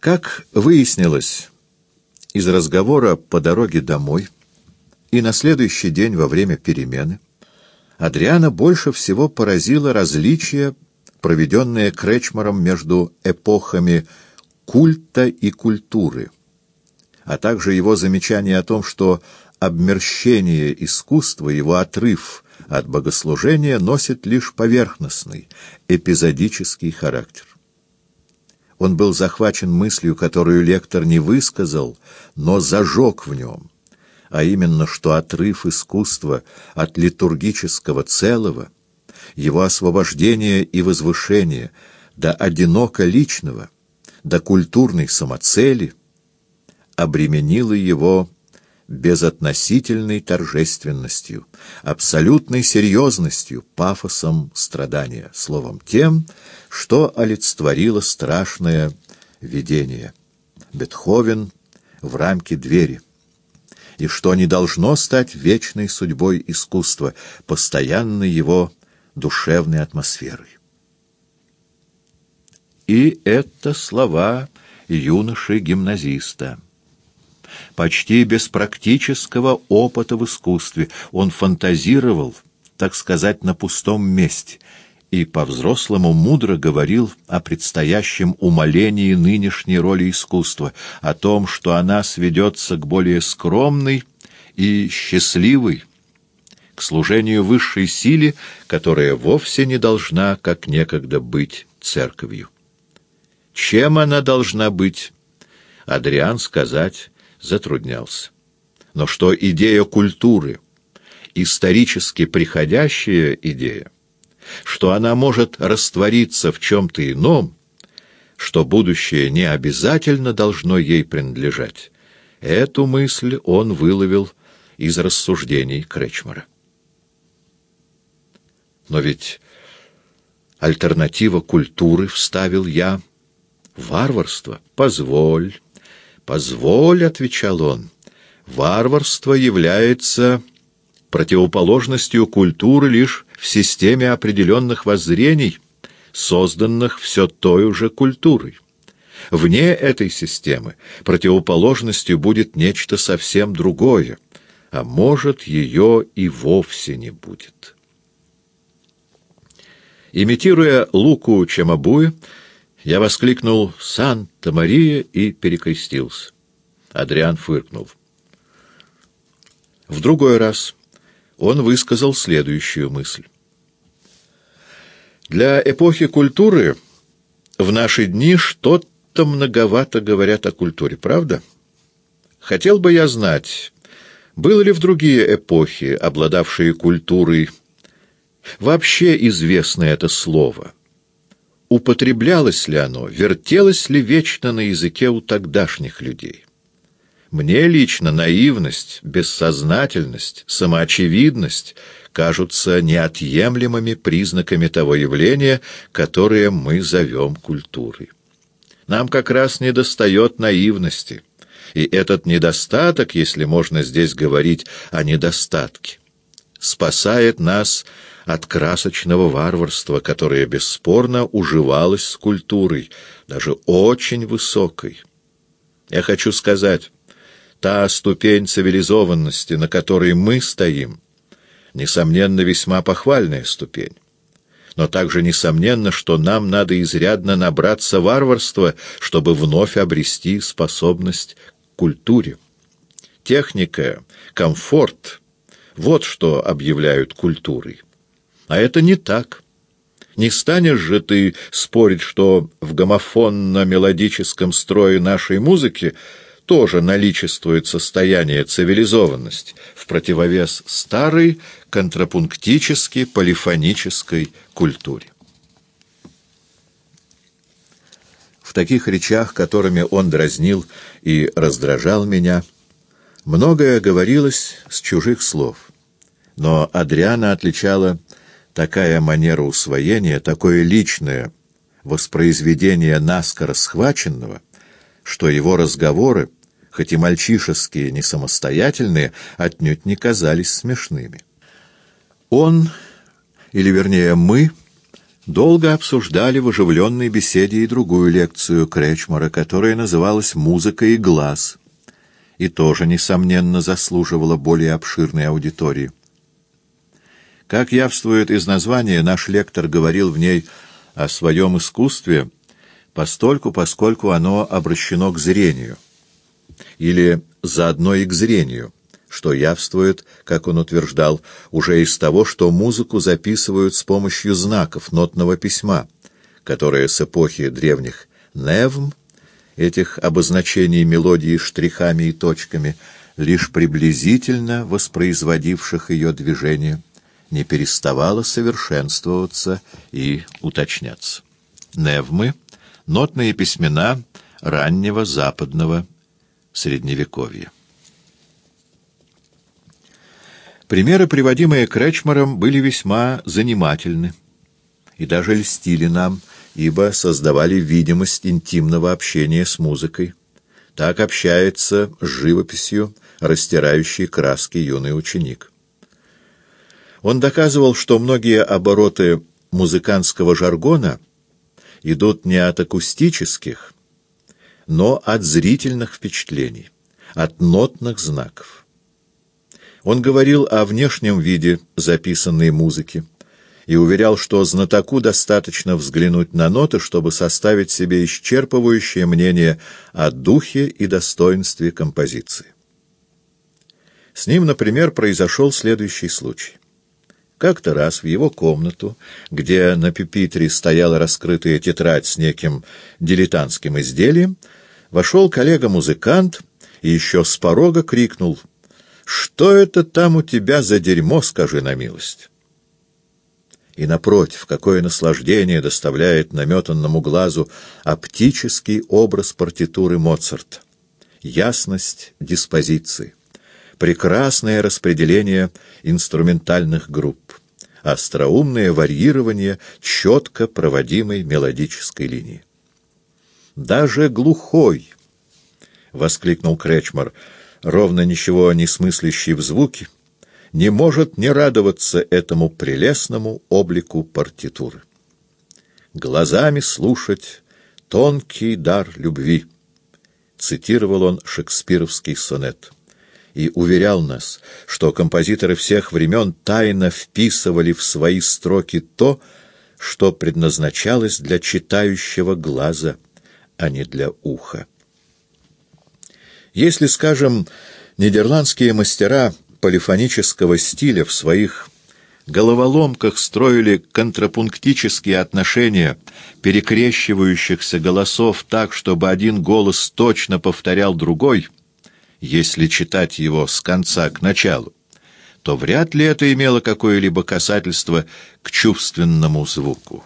Как выяснилось из разговора по дороге домой и на следующий день во время перемены, Адриана больше всего поразило различие, проведенное Кречмаром между эпохами культа и культуры, а также его замечание о том, что обмерщение искусства, его отрыв от богослужения носит лишь поверхностный, эпизодический характер. Он был захвачен мыслью, которую лектор не высказал, но зажег в нем, а именно, что отрыв искусства от литургического целого, его освобождение и возвышение до одиноко личного, до культурной самоцели, обременило его безотносительной торжественностью, абсолютной серьезностью, пафосом страдания, словом, тем, что олицетворило страшное видение. Бетховен в рамке двери. И что не должно стать вечной судьбой искусства, постоянной его душевной атмосферой. И это слова юноши-гимназиста. Почти без практического опыта в искусстве он фантазировал, так сказать, на пустом месте, и по-взрослому мудро говорил о предстоящем умолении нынешней роли искусства, о том, что она сведется к более скромной и счастливой, к служению высшей силе, которая вовсе не должна, как некогда, быть церковью. Чем она должна быть, Адриан сказать затруднялся. Но что идея культуры, исторически приходящая идея, что она может раствориться в чем-то ином, что будущее не обязательно должно ей принадлежать, эту мысль он выловил из рассуждений Кречмара. Но ведь альтернатива культуры, вставил я, варварство. Позволь, позволь, отвечал он, варварство является противоположностью культуры лишь в системе определенных воззрений, созданных все той же культурой. Вне этой системы противоположностью будет нечто совсем другое, а может, ее и вовсе не будет. Имитируя Луку Чамабуя, я воскликнул «Санта-Мария» и перекрестился. Адриан фыркнул. В другой раз он высказал следующую мысль. Для эпохи культуры в наши дни что-то многовато говорят о культуре, правда? Хотел бы я знать, было ли в другие эпохи, обладавшие культурой, вообще известно это слово? Употреблялось ли оно, вертелось ли вечно на языке у тогдашних людей? Мне лично наивность, бессознательность, самоочевидность кажутся неотъемлемыми признаками того явления, которое мы зовем культурой. Нам как раз недостает наивности, и этот недостаток, если можно здесь говорить о недостатке, спасает нас от красочного варварства, которое бесспорно уживалось с культурой, даже очень высокой. Я хочу сказать, та ступень цивилизованности, на которой мы стоим, несомненно, весьма похвальная ступень. Но также несомненно, что нам надо изрядно набраться варварства, чтобы вновь обрести способность к культуре. Техника, комфорт — вот что объявляют культурой. А это не так. Не станешь же ты спорить, что в гомофонно-мелодическом строе нашей музыки тоже наличествует состояние цивилизованности в противовес старой контрапунктической полифонической культуре. В таких речах, которыми он дразнил и раздражал меня, многое говорилось с чужих слов, но Адриана отличала такая манера усвоения, такое личное воспроизведение наскоро схваченного, что его разговоры хоть и мальчишеские, не самостоятельные, отнюдь не казались смешными. Он, или вернее мы, долго обсуждали в оживленной беседе и другую лекцию Кречмара, которая называлась «Музыка и глаз», и тоже, несомненно, заслуживала более обширной аудитории. Как явствует из названия, наш лектор говорил в ней о своем искусстве, постольку, поскольку оно обращено к зрению, или заодно и к зрению, что явствует, как он утверждал, уже из того, что музыку записывают с помощью знаков нотного письма, которые с эпохи древних «невм» этих обозначений мелодии штрихами и точками, лишь приблизительно воспроизводивших ее движение, не переставало совершенствоваться и уточняться. Невмы — нотные письмена раннего западного средневековья. Примеры, приводимые Кречмаром, были весьма занимательны и даже льстили нам, ибо создавали видимость интимного общения с музыкой. Так общается с живописью, растирающий краски юный ученик. Он доказывал, что многие обороты музыкантского жаргона идут не от акустических, но от зрительных впечатлений, от нотных знаков. Он говорил о внешнем виде записанной музыки и уверял, что знатоку достаточно взглянуть на ноты, чтобы составить себе исчерпывающее мнение о духе и достоинстве композиции. С ним, например, произошел следующий случай. Как-то раз в его комнату, где на пюпитре стояла раскрытая тетрадь с неким дилетантским изделием, вошел коллега-музыкант и еще с порога крикнул — что это там у тебя за дерьмо, скажи на милость? И напротив, какое наслаждение доставляет наметанному глазу оптический образ партитуры Моцарта. Ясность диспозиции, прекрасное распределение инструментальных групп, остроумное варьирование четко проводимой мелодической линии. «Даже глухой!» — воскликнул Кречмар — ровно ничего не смыслящий в звуке, не может не радоваться этому прелестному облику партитуры. «Глазами слушать тонкий дар любви», — цитировал он шекспировский сонет, и уверял нас, что композиторы всех времен тайно вписывали в свои строки то, что предназначалось для читающего глаза, а не для уха. Если, скажем, нидерландские мастера полифонического стиля в своих головоломках строили контрапунктические отношения перекрещивающихся голосов так, чтобы один голос точно повторял другой, если читать его с конца к началу, то вряд ли это имело какое-либо касательство к чувственному звуку.